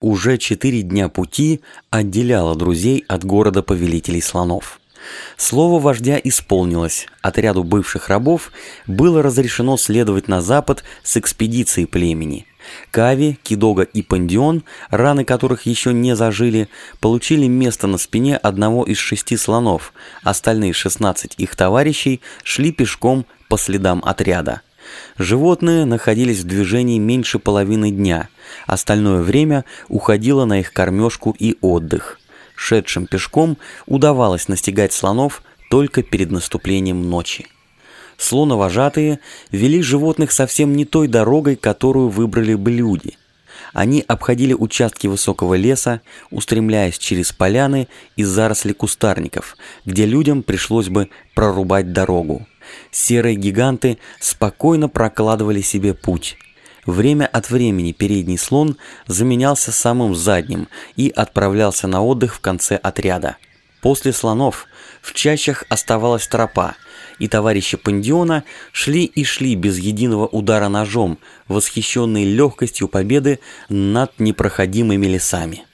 Уже четыре дня пути отделяло друзей от города повелителей слонов. Слово вождя исполнилось. Отряду бывших рабов было разрешено следовать на запад с экспедицией племени. Кави, Кидога и Пандион, раны которых еще не зажили, получили место на спине одного из шести слонов. Остальные 16 их товарищей шли пешком по следам отряда. Животные находились в движении меньше половины дня. Остальное время уходило на их кормежку и отдых шедшим пешком, удавалось настигать слонов только перед наступлением ночи. Слоновожатые вели животных совсем не той дорогой, которую выбрали бы люди. Они обходили участки высокого леса, устремляясь через поляны и заросли кустарников, где людям пришлось бы прорубать дорогу. Серые гиганты спокойно прокладывали себе путь, Время от времени передний слон заменялся самым задним и отправлялся на отдых в конце отряда. После слонов в чащах оставалась тропа, и товарищи Пандиона шли и шли без единого удара ножом, восхищенные легкостью победы над непроходимыми лесами.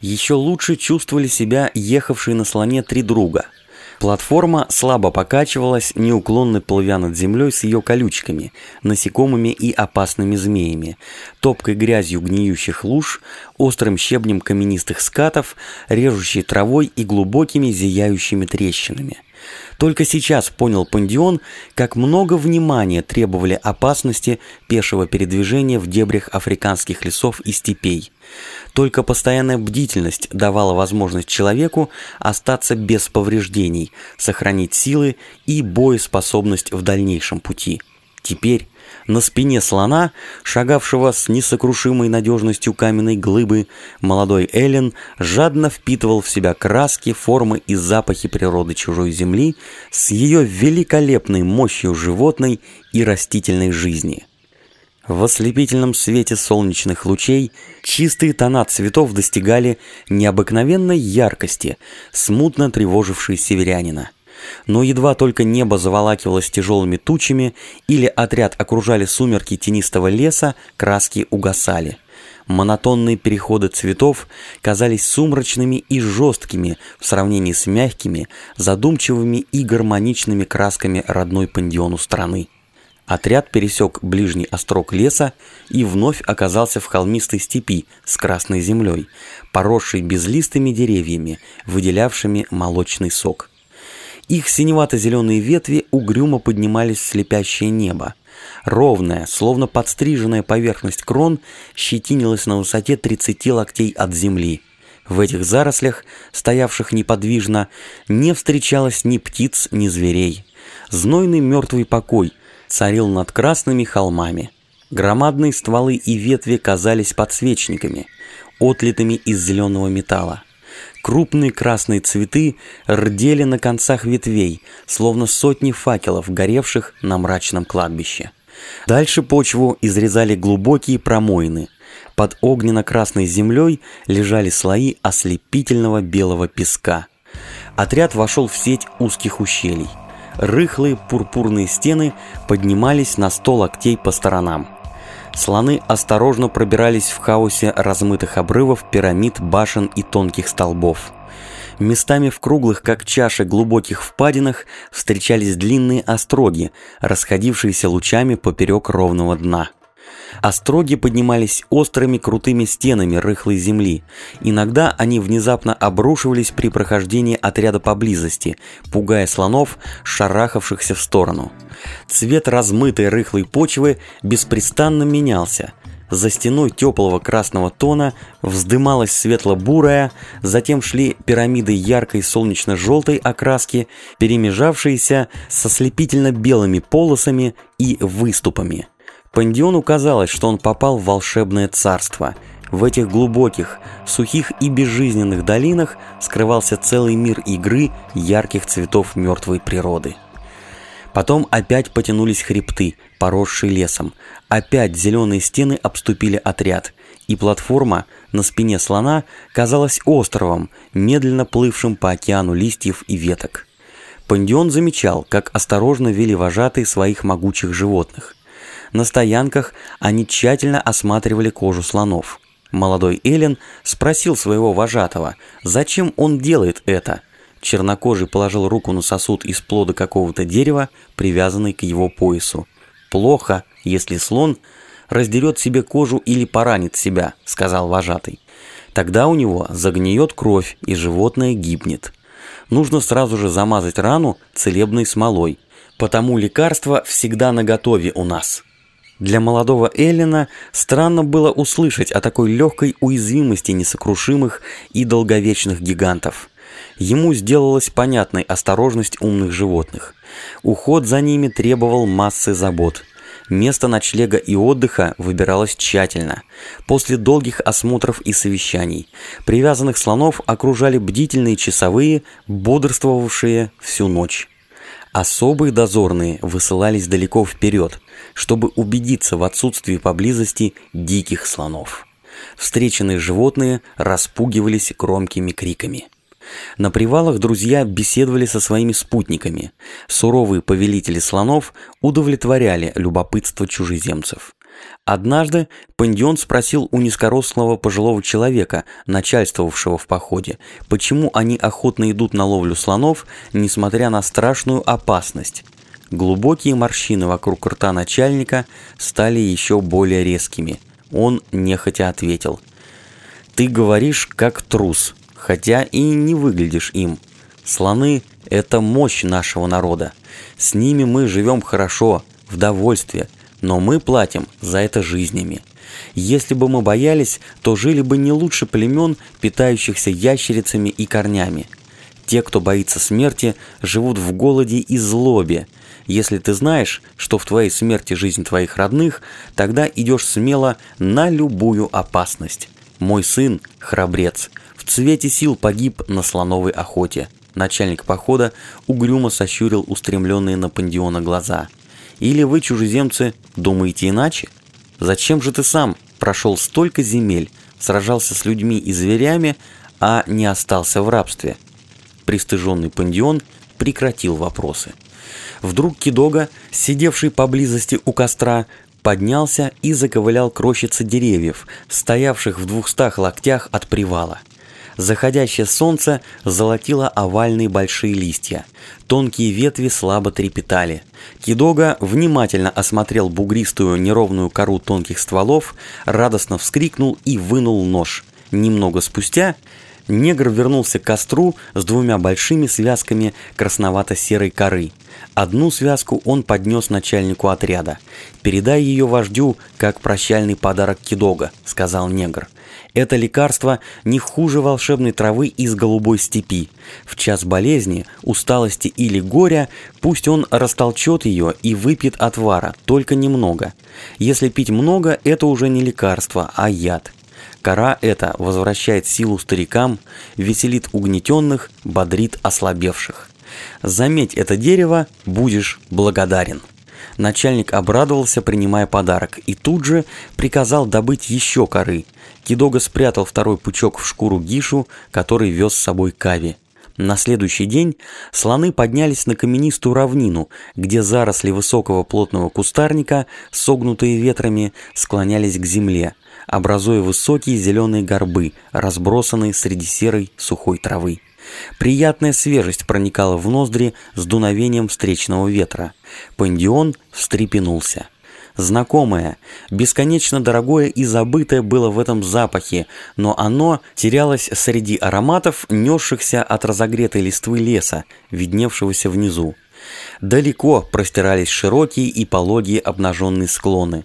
Еще лучше чувствовали себя ехавшие на слоне три друга – Платформа слабо покачивалась, неуклонно плывя над землей с ее колючками, насекомыми и опасными змеями, топкой грязью гниющих луж, острым щебнем каменистых скатов, режущей травой и глубокими зияющими трещинами. Только сейчас понял Пандион, как много внимания требовали опасности пешего передвижения в дебрях африканских лесов и степей. Только постоянная бдительность давала возможность человеку остаться без повреждений, сохранить силы и боеспособность в дальнейшем пути. Теперь на спине слона, шагавшего с несокрушимой надежностью каменной глыбы, молодой Эллен жадно впитывал в себя краски, формы и запахи природы чужой земли с ее великолепной мощью животной и растительной жизни. В ослепительном свете солнечных лучей чистые тона цветов достигали необыкновенной яркости, смутно тревожившей северянина. Но едва только небо заволакивалось тяжелыми тучами или отряд окружали сумерки тенистого леса, краски угасали. Монотонные переходы цветов казались сумрачными и жесткими в сравнении с мягкими, задумчивыми и гармоничными красками родной пандиону страны. Отряд пересек ближний острог леса и вновь оказался в холмистой степи с красной землей, поросшей безлистыми деревьями, выделявшими молочный сок. Их синевато-зеленые ветви угрюмо поднимались в слепящее небо. Ровная, словно подстриженная поверхность крон щетинилась на высоте 30 локтей от земли. В этих зарослях, стоявших неподвижно, не встречалось ни птиц, ни зверей. Знойный мертвый покой царил над красными холмами. Громадные стволы и ветви казались подсвечниками, отлитыми из зеленого металла. Крупные красные цветы рдели на концах ветвей, словно сотни факелов, горевших на мрачном кладбище. Дальше почву изрезали глубокие промоины. Под огненно-красной землей лежали слои ослепительного белого песка. Отряд вошел в сеть узких ущелий. Рыхлые пурпурные стены поднимались на сто локтей по сторонам. Слоны осторожно пробирались в хаосе размытых обрывов, пирамид, башен и тонких столбов. Местами в круглых, как чаши, глубоких впадинах встречались длинные остроги, расходившиеся лучами поперек ровного дна. Остроги поднимались острыми крутыми стенами рыхлой земли. Иногда они внезапно обрушивались при прохождении отряда поблизости, пугая слонов, шарахавшихся в сторону. Цвет размытой рыхлой почвы беспрестанно менялся. За стеной теплого красного тона вздымалась светло-бурая, затем шли пирамиды яркой солнечно-желтой окраски, перемежавшиеся со слепительно-белыми полосами и выступами. Пандиону казалось, что он попал в волшебное царство. В этих глубоких, сухих и безжизненных долинах скрывался целый мир игры ярких цветов мертвой природы. Потом опять потянулись хребты, поросшие лесом. Опять зеленые стены обступили отряд, и платформа на спине слона казалась островом, медленно плывшим по океану листьев и веток. Пандион замечал, как осторожно вели вожатые своих могучих животных. На стоянках они тщательно осматривали кожу слонов. Молодой Эллен спросил своего вожатого, зачем он делает это. Чернокожий положил руку на сосуд из плода какого-то дерева, привязанный к его поясу. «Плохо, если слон раздерет себе кожу или поранит себя», — сказал вожатый. «Тогда у него загниет кровь, и животное гибнет. Нужно сразу же замазать рану целебной смолой, потому лекарство всегда наготове у нас». Для молодого Эллина странно было услышать о такой легкой уязвимости несокрушимых и долговечных гигантов. Ему сделалась понятной осторожность умных животных. Уход за ними требовал массы забот. Место ночлега и отдыха выбиралось тщательно. После долгих осмотров и совещаний привязанных слонов окружали бдительные часовые, бодрствовавшие всю ночь. Особые дозорные высылались далеко вперед, чтобы убедиться в отсутствии поблизости диких слонов. Встреченные животные распугивались громкими криками. На привалах друзья беседовали со своими спутниками. Суровые повелители слонов удовлетворяли любопытство чужеземцев. Однажды Пандион спросил у низкорослого пожилого человека, начальствовавшего в походе, почему они охотно идут на ловлю слонов, несмотря на страшную опасность. Глубокие морщины вокруг рта начальника стали еще более резкими. Он нехотя ответил. «Ты говоришь как трус, хотя и не выглядишь им. Слоны – это мощь нашего народа. С ними мы живем хорошо, в довольстве, но мы платим за это жизнями. Если бы мы боялись, то жили бы не лучше племен, питающихся ящерицами и корнями. Те, кто боится смерти, живут в голоде и злобе. Если ты знаешь, что в твоей смерти жизнь твоих родных, тогда идешь смело на любую опасность. Мой сын – храбрец. В цвете сил погиб на слоновой охоте. Начальник похода угрюмо сощурил устремленные на пандиона глаза – или вы, чужеземцы, думаете иначе? Зачем же ты сам прошел столько земель, сражался с людьми и зверями, а не остался в рабстве? Пристыженный пандион прекратил вопросы. Вдруг Кидога, сидевший поблизости у костра, поднялся и заковылял к деревьев, стоявших в двухстах локтях от привала. Заходящее солнце золотило овальные большие листья. Тонкие ветви слабо трепетали. Кидога внимательно осмотрел бугристую неровную кору тонких стволов, радостно вскрикнул и вынул нож. Немного спустя негр вернулся к костру с двумя большими связками красновато-серой коры. Одну связку он поднес начальнику отряда. «Передай ее вождю, как прощальный подарок Кидога», — сказал негр. Это лекарство не хуже волшебной травы из голубой степи. В час болезни, усталости или горя пусть он растолчет ее и выпьет отвара, только немного. Если пить много, это уже не лекарство, а яд. Кора эта возвращает силу старикам, веселит угнетенных, бодрит ослабевших. Заметь это дерево, будешь благодарен. Начальник обрадовался, принимая подарок, и тут же приказал добыть еще коры. Кидога спрятал второй пучок в шкуру Гишу, который вез с собой Кави. На следующий день слоны поднялись на каменистую равнину, где заросли высокого плотного кустарника, согнутые ветрами, склонялись к земле, образуя высокие зеленые горбы, разбросанные среди серой сухой травы. Приятная свежесть проникала в ноздри с дуновением встречного ветра. Пандион встрепенулся. Знакомое, бесконечно дорогое и забытое было в этом запахе, но оно терялось среди ароматов, несшихся от разогретой листвы леса, видневшегося внизу. Далеко простирались широкие и пологие обнаженные склоны.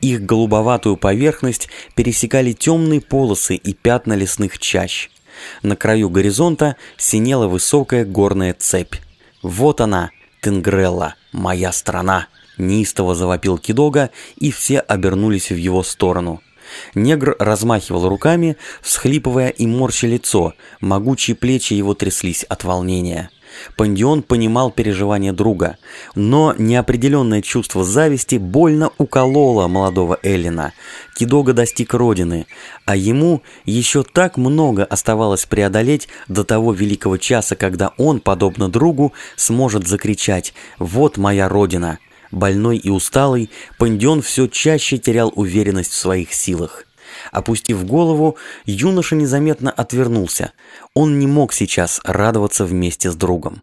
Их голубоватую поверхность пересекали темные полосы и пятна лесных чащ. На краю горизонта синела высокая горная цепь. «Вот она, Тенгрелла, моя страна!» Неистово завопил Кидога, и все обернулись в его сторону. Негр размахивал руками, всхлипывая и морща лицо, могучие плечи его тряслись от волнения. Пандион понимал переживания друга, но неопределенное чувство зависти больно укололо молодого Эллина. Кидога достиг родины, а ему еще так много оставалось преодолеть до того великого часа, когда он, подобно другу, сможет закричать «Вот моя родина!». Больной и усталый, Пандион все чаще терял уверенность в своих силах. Опустив голову, юноша незаметно отвернулся. Он не мог сейчас радоваться вместе с другом.